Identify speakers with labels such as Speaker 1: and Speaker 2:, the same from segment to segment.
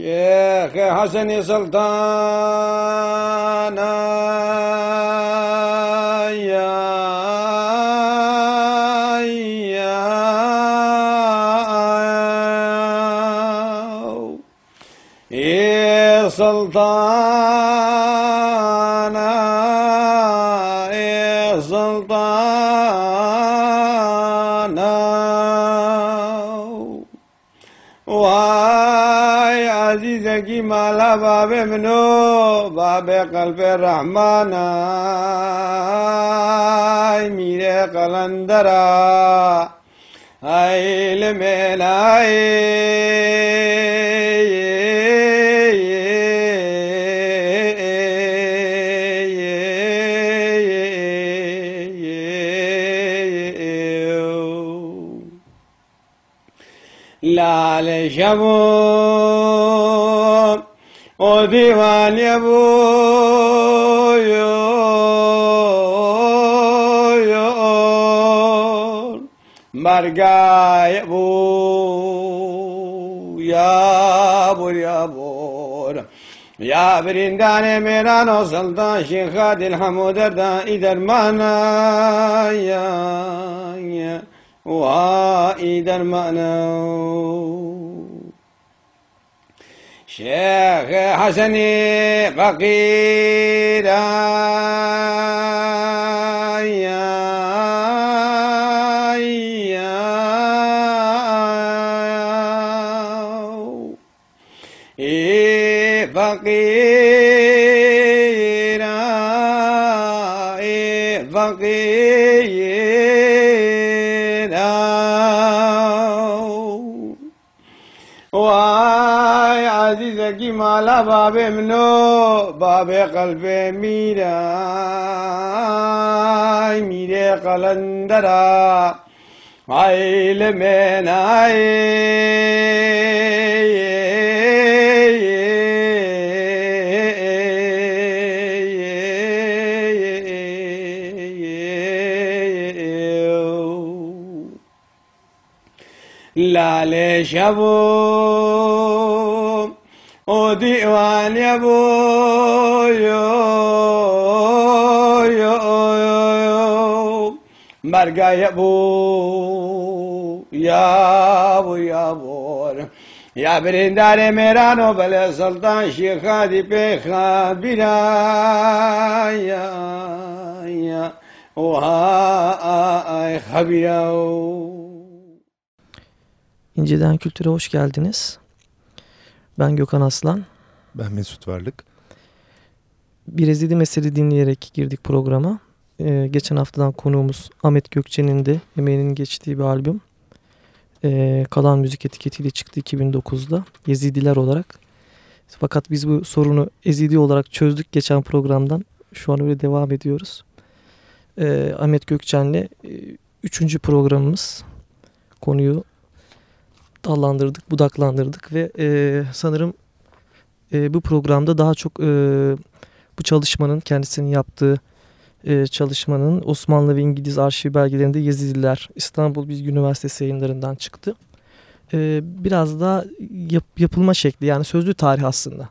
Speaker 1: شیخ حسن سلطان مالا باب منو باب قلب رحمان میر قلندرا ایل ملائے لال شمو ديوان يا بو مرقا يا بو يا بو يا بو يا بريندان ميران وسلطان شيخ هادي الحمود دا إدر مانا يا يا وإدر مانا شيخ حسني فقيرا يا يا کی مالا بابے منو بابے قلب میرا میرے قلندرا عيل میں لا لال شبو Odi wan ya bo yo yo yo Marga ya bo ya bo ya bo یا برندار میرانو بل سلطان شیخا دی پیخا بیرا یا oha ay habiyao.
Speaker 2: İnceden Kültür'e hoş geldiniz. Ben Gökhan Aslan.
Speaker 3: Ben Mesut Varlık.
Speaker 2: Bir ezidi mesele dinleyerek girdik programa. Ee, geçen haftadan konuğumuz Ahmet Gökçe'nin de emeğinin geçtiği bir albüm. Ee, Kalan Müzik etiketiyle çıktı 2009'da. Yezidiler olarak. Fakat biz bu sorunu Ezidi olarak çözdük geçen programdan. Şu an öyle devam ediyoruz. Ee, Ahmet Gökçen'le e, üçüncü programımız. Konuyu dallandırdık, budaklandırdık ve e, sanırım e, bu programda daha çok e, bu çalışmanın kendisinin yaptığı e, çalışmanın Osmanlı ve İngiliz arşiv belgelerinde Yezidiler İstanbul Bilgi Üniversitesi yayınlarından çıktı. E, biraz daha yap, yapılma şekli yani sözlü tarih aslında.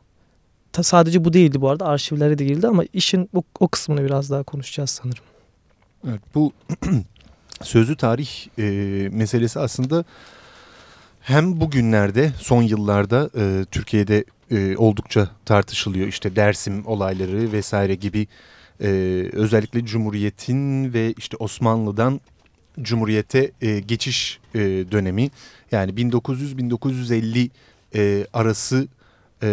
Speaker 2: Ta, sadece bu değildi bu arada arşivlere de girdi ama işin o, o kısmını biraz daha konuşacağız sanırım.
Speaker 3: Evet, bu sözlü tarih e, meselesi aslında hem bugünlerde son yıllarda e, Türkiye'de e, oldukça tartışılıyor. İşte Dersim olayları vesaire gibi e, özellikle Cumhuriyet'in ve işte Osmanlı'dan Cumhuriyet'e e, geçiş e, dönemi yani 1900-1950 e, arası e,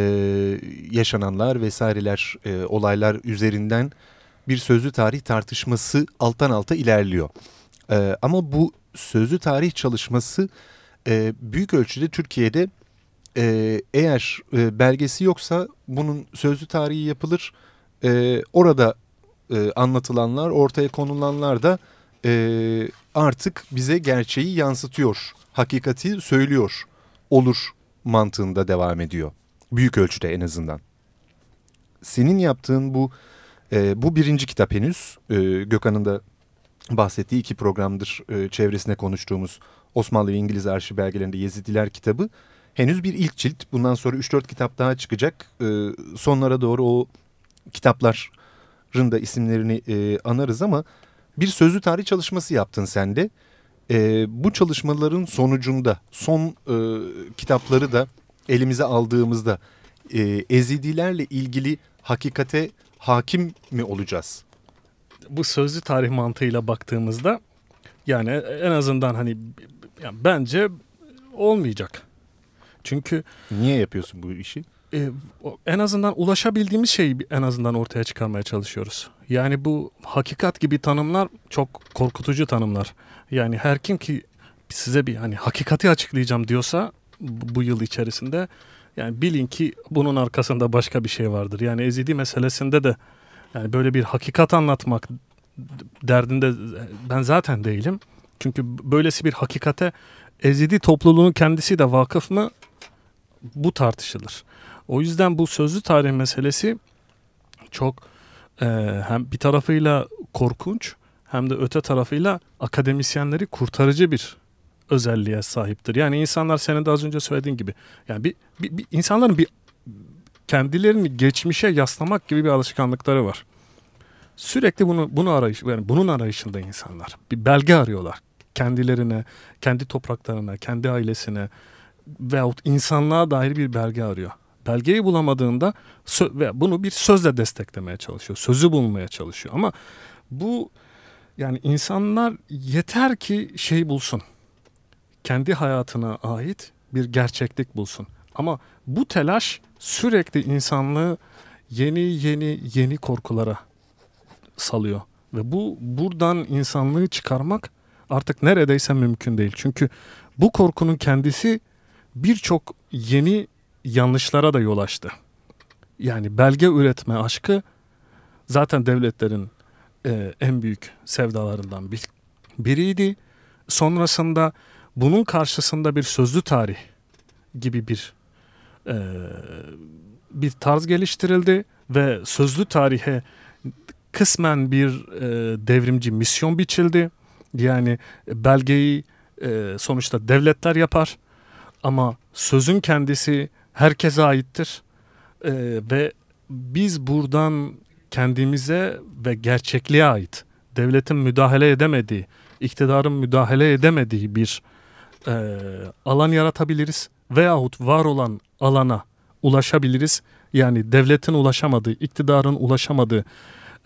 Speaker 3: yaşananlar vesaireler e, olaylar üzerinden bir sözlü tarih tartışması alttan alta ilerliyor. E, ama bu sözlü tarih çalışması e, büyük ölçüde Türkiye'de e, eğer e, belgesi yoksa bunun sözlü tarihi yapılır. E, orada e, anlatılanlar, ortaya konulanlar da e, artık bize gerçeği yansıtıyor, hakikati söylüyor olur mantığında devam ediyor. Büyük ölçüde en azından. Senin yaptığın bu e, bu birinci kitap henüz e, Gökhan'ın da bahsettiği iki programdır e, çevresine konuştuğumuz Osmanlı ve İngiliz arşiv belgelerinde Yezidiler kitabı henüz bir ilk cilt. Bundan sonra 3-4 kitap daha çıkacak. E, sonlara doğru o kitapların da isimlerini e, anarız ama bir sözlü tarih çalışması yaptın sen de. E, bu çalışmaların sonucunda son e, kitapları da elimize aldığımızda e, Ezidilerle ilgili hakikate hakim mi olacağız?
Speaker 4: Bu sözlü tarih mantığıyla baktığımızda yani en azından hani yani bence olmayacak. Çünkü
Speaker 3: niye yapıyorsun bu işi?
Speaker 4: E, en azından ulaşabildiğimiz şeyi en azından ortaya çıkarmaya çalışıyoruz. Yani bu hakikat gibi tanımlar çok korkutucu tanımlar. Yani her kim ki size bir hani hakikati açıklayacağım diyorsa bu, bu yıl içerisinde yani bilin ki bunun arkasında başka bir şey vardır. Yani ezidi meselesinde de yani böyle bir hakikat anlatmak derdinde ben zaten değilim. Çünkü böylesi bir hakikate ezidi topluluğunun kendisi de vakıf mı bu tartışılır. O yüzden bu sözlü tarih meselesi çok e, hem bir tarafıyla korkunç hem de öte tarafıyla akademisyenleri kurtarıcı bir özelliğe sahiptir. Yani insanlar senin de az önce söylediğin gibi yani bir, bir, bir insanların bir kendilerini geçmişe yaslamak gibi bir alışkanlıkları var. Sürekli bunu bunu arayış yani bunun arayışında insanlar. Bir belge arıyorlar kendilerine, kendi topraklarına, kendi ailesine veyahut insanlığa dair bir belge arıyor. Belgeyi bulamadığında ve bunu bir sözle desteklemeye çalışıyor. Sözü bulmaya çalışıyor. Ama bu yani insanlar yeter ki şey bulsun. Kendi hayatına ait bir gerçeklik bulsun. Ama bu telaş sürekli insanlığı yeni yeni yeni korkulara salıyor. Ve bu buradan insanlığı çıkarmak artık neredeyse mümkün değil. Çünkü bu korkunun kendisi birçok yeni yanlışlara da yol açtı. Yani belge üretme aşkı zaten devletlerin e, en büyük sevdalarından bir, biriydi. Sonrasında bunun karşısında bir sözlü tarih gibi bir e, bir tarz geliştirildi ve sözlü tarihe kısmen bir e, devrimci misyon biçildi. Yani belgeyi e, sonuçta devletler yapar ama sözün kendisi herkese aittir e, ve biz buradan kendimize ve gerçekliğe ait devletin müdahale edemediği, iktidarın müdahale edemediği bir e, alan yaratabiliriz veyahut var olan alana ulaşabiliriz. Yani devletin ulaşamadığı, iktidarın ulaşamadığı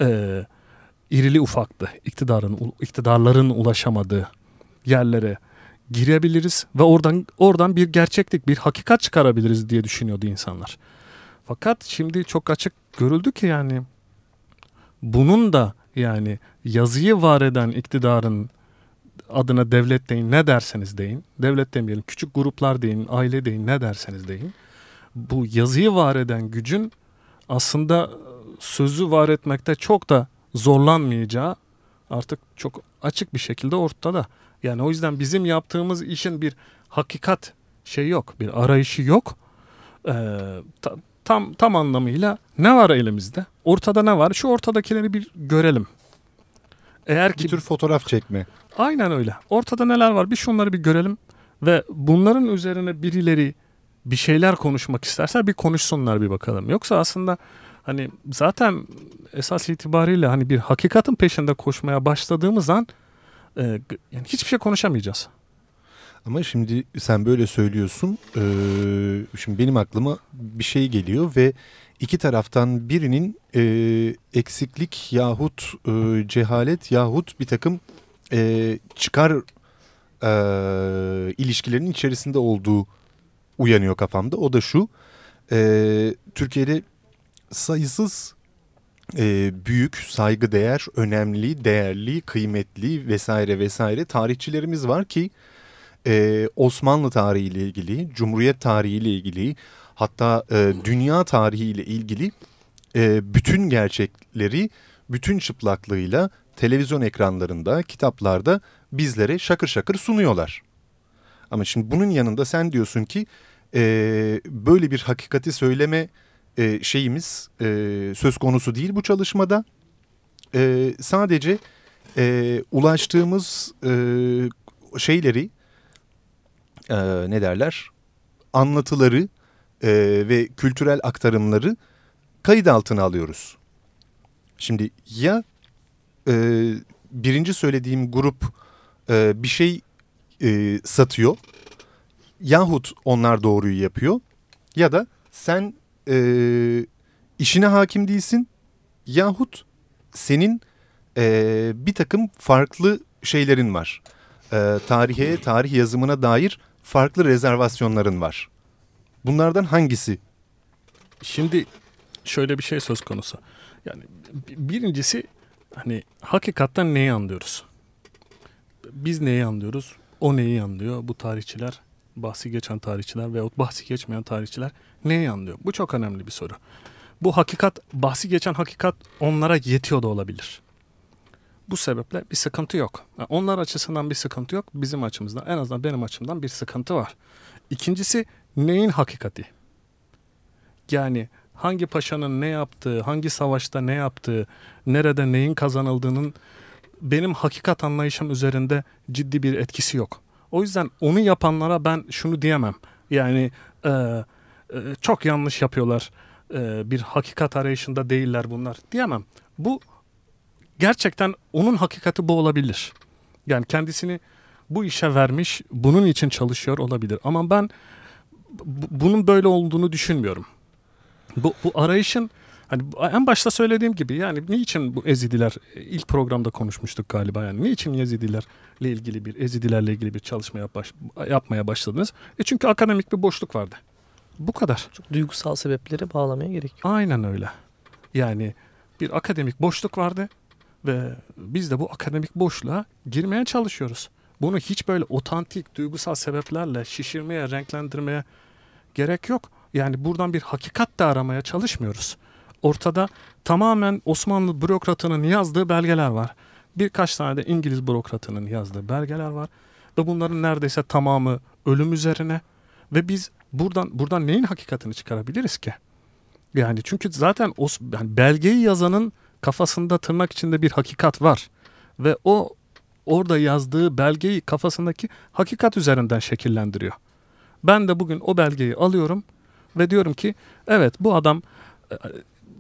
Speaker 4: e, irili ufaklı iktidarın iktidarların ulaşamadığı yerlere girebiliriz ve oradan oradan bir gerçeklik, bir hakikat çıkarabiliriz diye düşünüyordu insanlar. Fakat şimdi çok açık görüldü ki yani bunun da yani yazıyı var eden iktidarın adına devlet deyin ne derseniz deyin. Devlet demeyelim küçük gruplar deyin, aile deyin ne derseniz deyin. Bu yazıyı var eden gücün aslında sözü var etmekte çok da zorlanmayacağı artık çok açık bir şekilde ortada. Yani o yüzden bizim yaptığımız işin bir hakikat şey yok, bir arayışı yok. Ee, ta, tam tam anlamıyla ne var elimizde? Ortada ne var? Şu ortadakileri bir görelim.
Speaker 3: Eğer ki bir tür fotoğraf çekme.
Speaker 4: Aynen öyle. Ortada neler var? Bir şunları bir görelim ve bunların üzerine birileri bir şeyler konuşmak isterse bir konuşsunlar bir bakalım. Yoksa aslında hani zaten esas itibariyle hani bir hakikatin peşinde koşmaya başladığımız an e, yani hiçbir şey konuşamayacağız.
Speaker 3: Ama şimdi sen böyle söylüyorsun. Ee, şimdi benim aklıma bir şey geliyor ve iki taraftan birinin e, eksiklik yahut e, cehalet yahut bir takım e, çıkar e, ilişkilerinin içerisinde olduğu uyanıyor kafamda. O da şu. E, Türkiye'de sayısız e, büyük, saygıdeğer, önemli, değerli, kıymetli vesaire vesaire tarihçilerimiz var ki e, Osmanlı tarihi ile ilgili, Cumhuriyet tarihi ile ilgili hatta e, dünya tarihi ile ilgili e, bütün gerçekleri bütün çıplaklığıyla televizyon ekranlarında, kitaplarda bizlere şakır şakır sunuyorlar. Ama şimdi bunun yanında sen diyorsun ki e, böyle bir hakikati söyleme e, şeyimiz e, söz konusu değil bu çalışmada. E, sadece e, ulaştığımız e, şeyleri e, ne derler anlatıları e, ve kültürel aktarımları kayıt altına alıyoruz. Şimdi ya e, birinci söylediğim grup e, bir şey e, satıyor yahut onlar doğruyu yapıyor ya da sen e, işine hakim değilsin yahut senin e, bir takım farklı şeylerin var. E, tarihe, tarih yazımına dair farklı rezervasyonların var. Bunlardan hangisi?
Speaker 4: Şimdi şöyle bir şey söz konusu. Yani birincisi hani hakikaten neyi anlıyoruz? Biz neyi anlıyoruz? O neyi anlıyor? Bu tarihçiler, bahsi geçen tarihçiler veyahut bahsi geçmeyen tarihçiler neyi anlıyor? Bu çok önemli bir soru. Bu hakikat, bahsi geçen hakikat onlara yetiyor da olabilir. Bu sebeple bir sıkıntı yok. Yani onlar açısından bir sıkıntı yok. Bizim açımızdan en azından benim açımdan bir sıkıntı var. İkincisi neyin hakikati? Yani hangi paşanın ne yaptığı, hangi savaşta ne yaptığı, nerede neyin kazanıldığının benim hakikat anlayışım üzerinde ciddi bir etkisi yok. O yüzden onu yapanlara ben şunu diyemem. Yani e, e, çok yanlış yapıyorlar. E, bir hakikat arayışında değiller bunlar diyemem. Bu gerçekten onun hakikati bu olabilir. Yani kendisini bu işe vermiş, bunun için çalışıyor olabilir. Ama ben bunun böyle olduğunu düşünmüyorum. Bu, bu arayışın hani en başta söylediğim gibi yani niçin bu Ezidiler ilk programda konuşmuştuk galiba yani niçin Yezidilerle ilgili bir Ezidilerle ilgili bir çalışma yap, yapmaya başladınız? E çünkü akademik bir boşluk vardı. Bu kadar.
Speaker 2: Çok duygusal sebeplere bağlamaya gerek yok.
Speaker 4: Aynen öyle. Yani bir akademik boşluk vardı ve biz de bu akademik boşluğa girmeye çalışıyoruz. Bunu hiç böyle otantik duygusal sebeplerle şişirmeye, renklendirmeye gerek yok. Yani buradan bir hakikat de aramaya çalışmıyoruz. Ortada tamamen Osmanlı bürokratının yazdığı belgeler var. Birkaç tane de İngiliz bürokratının yazdığı belgeler var. Ve bunların neredeyse tamamı ölüm üzerine. Ve biz buradan buradan neyin hakikatini çıkarabiliriz ki? Yani çünkü zaten o yani belgeyi yazanın kafasında tırnak içinde bir hakikat var. Ve o orada yazdığı belgeyi kafasındaki hakikat üzerinden şekillendiriyor. Ben de bugün o belgeyi alıyorum ve diyorum ki evet bu adam e,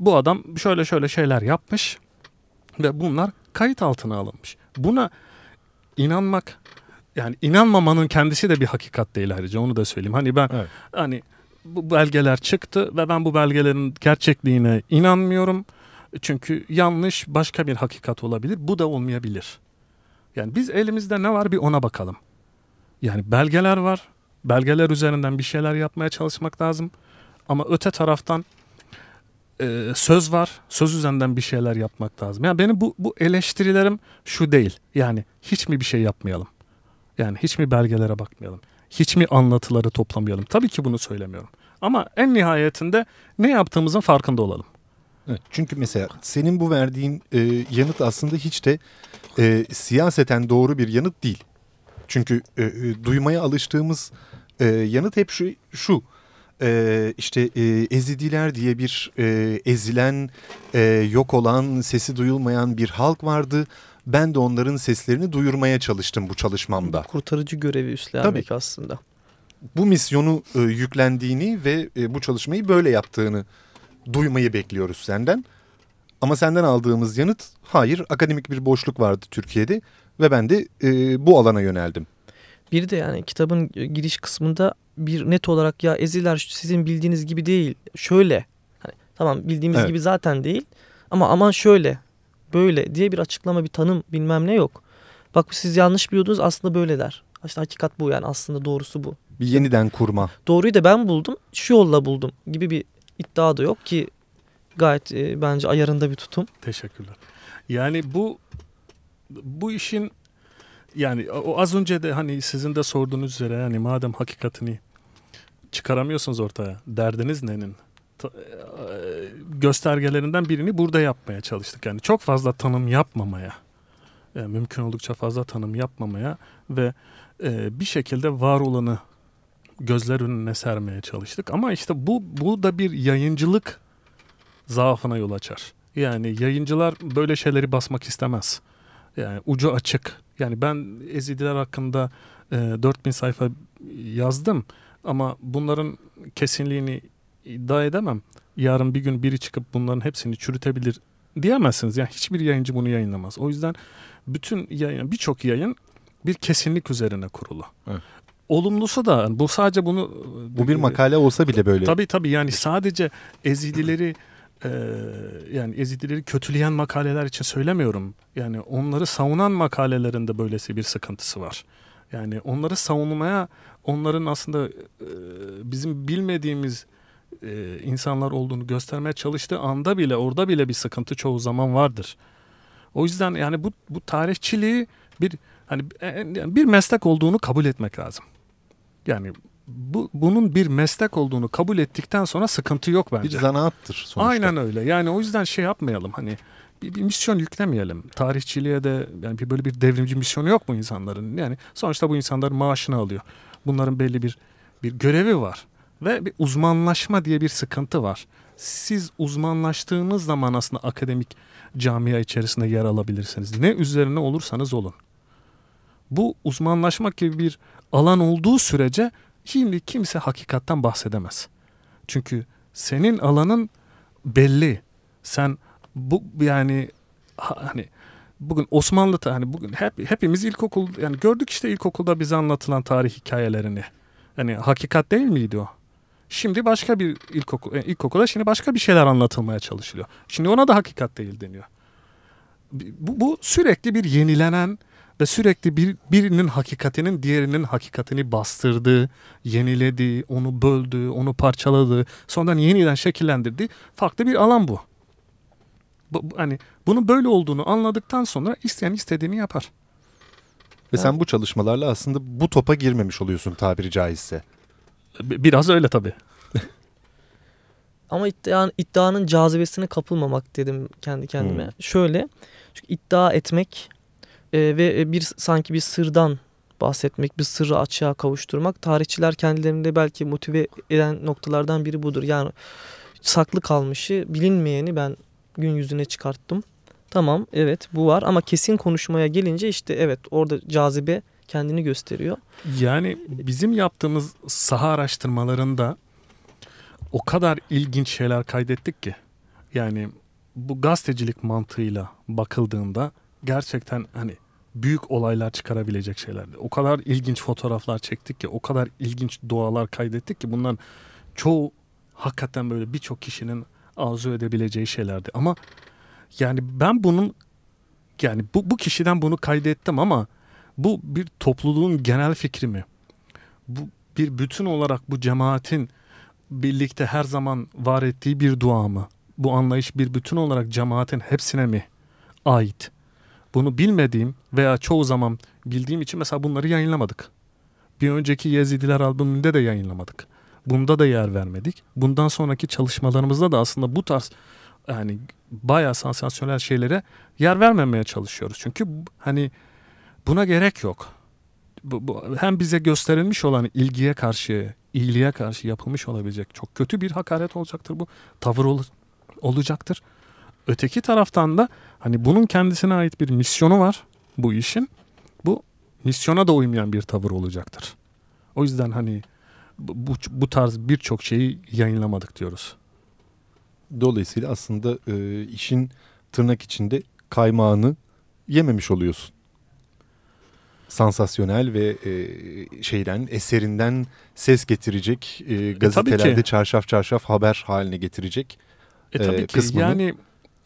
Speaker 4: bu adam şöyle şöyle şeyler yapmış ve bunlar kayıt altına alınmış. Buna inanmak yani inanmamanın kendisi de bir hakikat değil ayrıca onu da söyleyeyim. Hani ben evet. hani bu belgeler çıktı ve ben bu belgelerin gerçekliğine inanmıyorum. Çünkü yanlış başka bir hakikat olabilir. Bu da olmayabilir. Yani biz elimizde ne var bir ona bakalım. Yani belgeler var. Belgeler üzerinden bir şeyler yapmaya çalışmak lazım. Ama öte taraftan e, söz var. Söz üzerinden bir şeyler yapmak lazım. Yani benim bu, bu eleştirilerim şu değil. Yani hiç mi bir şey yapmayalım? Yani hiç mi belgelere bakmayalım? Hiç mi anlatıları toplamayalım? Tabii ki bunu söylemiyorum. Ama en nihayetinde ne yaptığımızın farkında olalım.
Speaker 3: Evet, çünkü mesela senin bu verdiğin e, yanıt aslında hiç de e, siyaseten doğru bir yanıt değil. Çünkü e, e, duymaya alıştığımız e, yanıt hep şu, şu e, işte e, Ezidiler diye bir e, ezilen, e, yok olan, sesi duyulmayan bir halk vardı. Ben de onların seslerini duyurmaya çalıştım bu çalışmamda.
Speaker 2: Kurtarıcı görevi üstlenmek Tabii. aslında.
Speaker 3: Bu misyonu e, yüklendiğini ve e, bu çalışmayı böyle yaptığını duymayı bekliyoruz senden. Ama senden aldığımız yanıt hayır akademik bir boşluk vardı Türkiye'de ve ben de e, bu alana yöneldim.
Speaker 2: Bir de yani kitabın giriş kısmında bir net olarak ya eziler sizin bildiğiniz gibi değil şöyle hani, tamam bildiğimiz evet. gibi zaten değil ama aman şöyle böyle diye bir açıklama bir tanım bilmem ne yok. Bak siz yanlış biliyordunuz aslında böyle der. İşte hakikat bu yani aslında doğrusu bu.
Speaker 3: Bir yeniden kurma.
Speaker 2: Doğruyu da ben buldum şu yolla buldum gibi bir iddia da yok ki gayet e, bence ayarında bir tutum.
Speaker 4: Teşekkürler. Yani bu bu işin yani o az önce de hani sizin de sorduğunuz üzere yani madem hakikatini çıkaramıyorsunuz ortaya derdiniz nenin? E, göstergelerinden birini burada yapmaya çalıştık. Yani çok fazla tanım yapmamaya, yani e, mümkün oldukça fazla tanım yapmamaya ve e, bir şekilde var olanı gözler önüne sermeye çalıştık. Ama işte bu, bu da bir yayıncılık zaafına yol açar. Yani yayıncılar böyle şeyleri basmak istemez. Yani ucu açık. Yani ben Ezidiler hakkında e, 4000 sayfa yazdım Ama bunların kesinliğini iddia edemem. Yarın bir gün biri çıkıp bunların hepsini çürütebilir diyemezsiniz. Yani hiçbir yayıncı bunu yayınlamaz. O yüzden bütün yayın, birçok yayın bir kesinlik üzerine kurulu.
Speaker 3: Evet.
Speaker 4: Olumlusu da bu sadece bunu
Speaker 3: Bu bir makale olsa bile böyle.
Speaker 4: Tabii tabii yani sadece Ezidileri e, yani Ezidileri kötüleyen makaleler için söylemiyorum. Yani onları savunan makalelerinde böylesi bir sıkıntısı var. Yani onları savunmaya onların aslında e, bizim bilmediğimiz e, insanlar olduğunu göstermeye çalıştığı anda bile orada bile bir sıkıntı çoğu zaman vardır. O yüzden yani bu bu tarihçiliği bir hani e, yani bir meslek olduğunu kabul etmek lazım. Yani bu bunun bir meslek olduğunu kabul ettikten sonra sıkıntı yok bence.
Speaker 3: Bir zanaattır sonuçta.
Speaker 4: Aynen öyle. Yani o yüzden şey yapmayalım hani bir, bir misyon yüklemeyelim. Tarihçiliğe de yani bir böyle bir devrimci misyonu yok mu insanların? Yani sonuçta bu insanlar maaşını alıyor. Bunların belli bir bir görevi var ve bir uzmanlaşma diye bir sıkıntı var. Siz uzmanlaştığınız zaman aslında akademik camia içerisinde yer alabilirsiniz. Ne üzerine olursanız olun. Bu uzmanlaşmak gibi bir alan olduğu sürece şimdi kimse hakikatten bahsedemez. Çünkü senin alanın belli. Sen bu yani hani bugün Osmanlı hani bugün hep hepimiz ilkokul yani gördük işte ilkokulda bize anlatılan tarih hikayelerini. Yani hakikat değil miydi o? Şimdi başka bir ilkokul e, ilkokulda şimdi başka bir şeyler anlatılmaya çalışılıyor. Şimdi ona da hakikat değil deniyor. Bu, bu sürekli bir yenilenen ve sürekli bir birinin hakikatinin diğerinin hakikatini bastırdığı, yenilediği, onu böldüğü, onu parçaladığı, sonradan yeniden şekillendirdiği farklı bir alan bu. Bu hani bunun böyle olduğunu anladıktan sonra isteyen istediğini yapar.
Speaker 3: Ve sen bu çalışmalarla aslında bu topa girmemiş oluyorsun tabiri caizse.
Speaker 4: Biraz öyle tabii.
Speaker 2: Ama iddianın, iddianın cazibesine kapılmamak dedim kendi kendime. Hmm. Şöyle, çünkü iddia etmek e, ve bir sanki bir sırdan bahsetmek, bir sırrı açığa kavuşturmak tarihçiler kendilerinde belki motive eden noktalardan biri budur. Yani saklı kalmışı, bilinmeyeni ben gün yüzüne çıkarttım. Tamam, evet bu var ama kesin konuşmaya gelince işte evet orada cazibe kendini gösteriyor.
Speaker 4: Yani bizim yaptığımız saha araştırmalarında o kadar ilginç şeyler kaydettik ki. Yani bu gazetecilik mantığıyla bakıldığında gerçekten hani büyük olaylar çıkarabilecek şeylerdi. O kadar ilginç fotoğraflar çektik ki, o kadar ilginç doğalar kaydettik ki bundan çoğu hakikaten böyle birçok kişinin arzu edebileceği şeylerdi. Ama yani ben bunun yani bu, bu kişiden bunu kaydettim ama bu bir topluluğun genel fikri mi? Bu bir bütün olarak bu cemaatin birlikte her zaman var ettiği bir dua mı? Bu anlayış bir bütün olarak cemaatin hepsine mi ait? Bunu bilmediğim veya çoğu zaman bildiğim için mesela bunları yayınlamadık. Bir önceki Yezidiler albümünde de yayınlamadık. Bunda da yer vermedik. Bundan sonraki çalışmalarımızda da aslında bu tarz yani bayağı sansasyonel şeylere yer vermemeye çalışıyoruz. Çünkü hani buna gerek yok. Bu, bu, hem bize gösterilmiş olan ilgiye karşı, iyiliğe karşı yapılmış olabilecek çok kötü bir hakaret olacaktır bu. Tavır ol, olacaktır. Öteki taraftan da hani bunun kendisine ait bir misyonu var bu işin. Bu misyona da uymayan bir tavır olacaktır. O yüzden hani bu, bu tarz birçok şeyi yayınlamadık diyoruz.
Speaker 3: Dolayısıyla aslında e, işin tırnak içinde kaymağını yememiş oluyorsun. Sansasyonel ve e, şeyden eserinden ses getirecek e, gazetelerde e, çarşaf çarşaf haber haline getirecek
Speaker 4: e, tabii e, ki. kısmını. Yani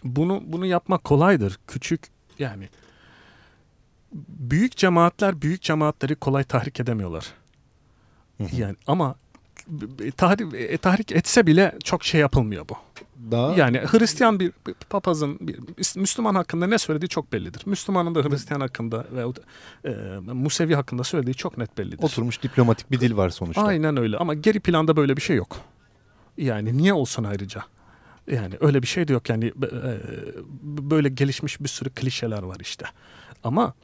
Speaker 4: bunu bunu yapmak kolaydır. Küçük yani büyük cemaatler büyük cemaatleri kolay tahrik edemiyorlar. Yani ama tahrik, e, tahrik etse bile çok şey yapılmıyor bu. Daha... Yani Hristiyan bir, bir papazın bir Müslüman hakkında ne söylediği çok bellidir. Müslümanın da Hristiyan hakkında ve e, Musevi hakkında söylediği çok net bellidir.
Speaker 3: Oturmuş diplomatik bir dil var sonuçta.
Speaker 4: Aynen öyle ama geri planda böyle bir şey yok. Yani niye olsun ayrıca? Yani öyle bir şey de yok yani e, böyle gelişmiş bir sürü klişeler var işte. Ama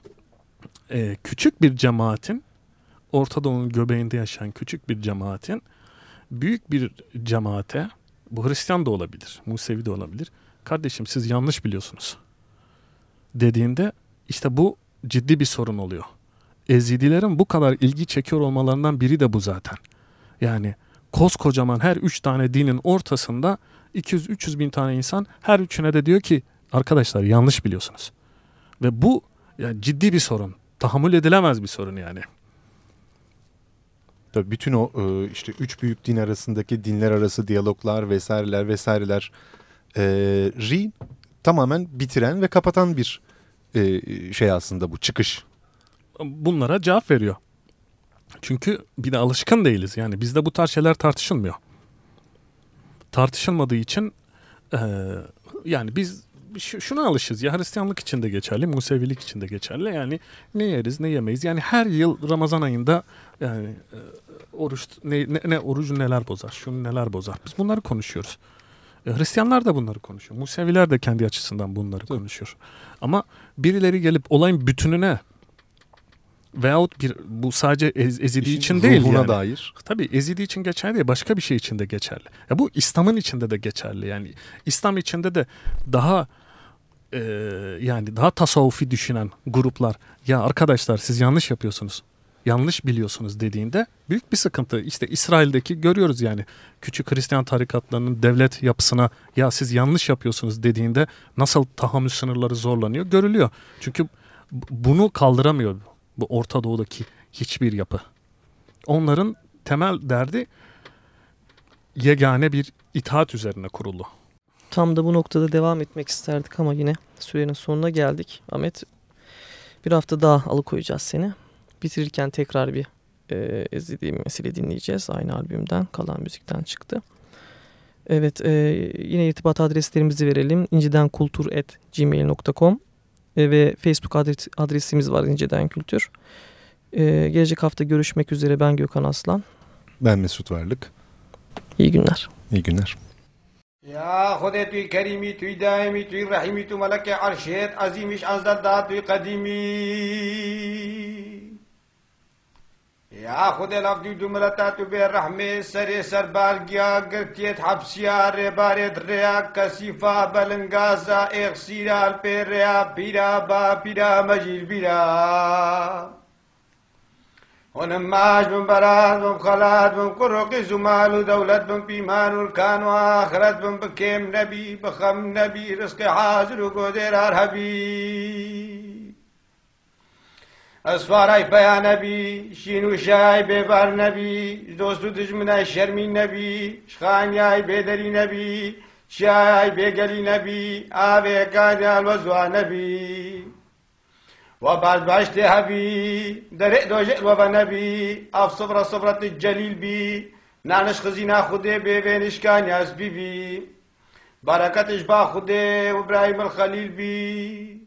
Speaker 4: e, küçük bir cemaatin Orta Doğu'nun göbeğinde yaşayan küçük bir cemaatin büyük bir cemaate bu Hristiyan da olabilir, Musevi de olabilir. Kardeşim siz yanlış biliyorsunuz. Dediğinde işte bu ciddi bir sorun oluyor. Ezidilerin bu kadar ilgi çekiyor olmalarından biri de bu zaten. Yani koskocaman her üç tane dinin ortasında 200-300 bin tane insan her üçüne de diyor ki arkadaşlar yanlış biliyorsunuz. Ve bu yani ciddi bir sorun. Tahammül edilemez bir sorun yani.
Speaker 3: Tabii bütün o e, işte üç büyük din arasındaki dinler arası diyaloglar vesaireler vesaireler e, ri tamamen bitiren ve kapatan bir e, şey aslında bu çıkış.
Speaker 4: Bunlara cevap veriyor. Çünkü bir de alışkın değiliz. Yani bizde bu tarz şeyler tartışılmıyor. Tartışılmadığı için e, yani biz şuna alışız ya Hristiyanlık için de geçerli, Musevilik için de geçerli. Yani ne yeriz ne yemeyiz. Yani her yıl Ramazan ayında yani e, oruç ne, ne, ne orucu neler bozar, şunu neler bozar. Biz bunları konuşuyoruz. E, Hristiyanlar da bunları konuşuyor. Museviler de kendi açısından bunları konuşuyor. Ama birileri gelip olayın bütününe veyahut bir bu sadece ez, ezidi için değil yani.
Speaker 3: dair.
Speaker 4: Tabii ezidi için geçerli değil, başka bir şey için de geçerli. Ya bu İslam'ın içinde de geçerli. Yani İslam içinde de daha e, yani daha tasavvufi düşünen gruplar ya arkadaşlar siz yanlış yapıyorsunuz. Yanlış biliyorsunuz dediğinde büyük bir sıkıntı. İşte İsrail'deki görüyoruz yani küçük Hristiyan tarikatlarının devlet yapısına ya siz yanlış yapıyorsunuz dediğinde nasıl tahammül sınırları zorlanıyor görülüyor. Çünkü bu- bunu kaldıramıyor bu Orta Doğu'daki hiçbir yapı. Onların temel derdi yegane bir itaat üzerine kurulu.
Speaker 2: Tam da bu noktada devam etmek isterdik ama yine sürenin sonuna geldik. Ahmet bir hafta daha alıkoyacağız seni. Bitirirken tekrar bir e, Ezidi Mesele dinleyeceğiz. Aynı albümden kalan müzikten çıktı. Evet e, yine irtibat adreslerimizi verelim. incidenkultur.gmail.com e, ve Facebook adres, adresimiz var İnciden Kültür. E, gelecek hafta görüşmek üzere ben Gökhan Aslan.
Speaker 3: Ben Mesut Varlık.
Speaker 2: İyi günler.
Speaker 3: İyi günler.
Speaker 1: يا خودت توی کریمی، توی دائمی توی رحیمی، تو ملک عرشت عظیمش انزل داد، توی قدیمی. یا خود لفظی دو ملتا تو به رحمه سر سر بالگیا گرتیت حبسیا ری بارت ریا، کسیفا، بلنگازا اغسیرال پر ریا پیرا با پیرا مجیل بیرا. هونم ماش بم براز بم خلات بم قرق زمال و دولت بم پیمان و الکان و آخرت بم بکیم نبی بخم نبی رزق حاضر و گودر عربی ئەسوارای بەیان نەبی شین و شای بێبار نەبی دۆست و دژمنای شەرمی نەبی شخانیای بێدەری نەبی چای بێگەری نەبی ئاوێکانیان وە زوان نەبی و بعد بربشت حبی در دوجه و نبی اف صفر صفرت جلیل بی نانش خزینه خوده به بینشکانی از بی بی برکتش با خوده و ابراهیم الخلیل بی.